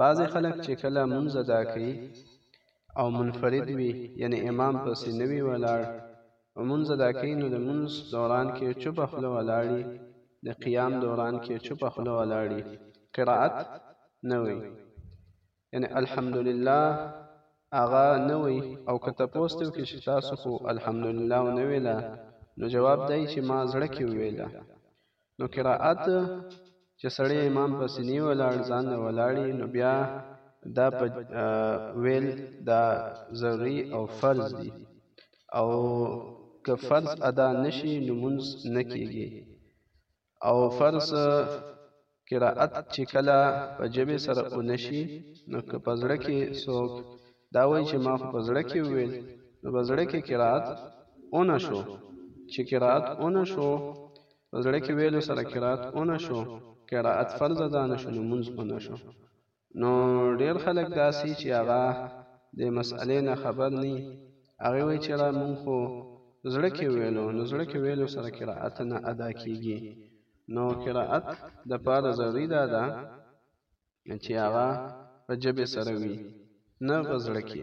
بعضې خلک چې کله مونځ ادا کوي او منفرد وي یعنی امام پسې نه وي ولاړ او مونځ ادا کوي نو د مونځ دوران کې چوپه خوله ولاړي د قیام دوران کې چوپه خوله ولاړي قرائت نه وي یعنی الحمدلله هغه نه وي او که تپوس ته وکړي چې تاسو خو الحمدلله ونه ویله نو جواب دی چې ما زړه کې ویله نو قرائت چې سړی امام پسې نه ولاړ ځان نه ولاړی نو بیا دا په ویل دا ضروری او فرض دی او که فرض ادا نشي نو مونږ نه کیږي او فرض قرائت چې کله په جبه سره اونشي نو که په زړه کې څوک دا وایي چې ما خو په زړه کې وویل نو په زړه کې قرائت اونه شو چې قرائت اونه شو په زړه کې ویلو سره قرائت اونه شو قرائت فرض ده نه شو نو مونځ اونه شو نو ډیر خلک داسی چی هغه دی مسئلی نه خبر نی هغه وای چی را مونږ خو زړه کی ویلو نو زړه کی ویلو سره قرائت نه ادا کیږی نو قرائت د پاره ضروری دا ده چی هغه په جبه سره وی نه په زړه کی.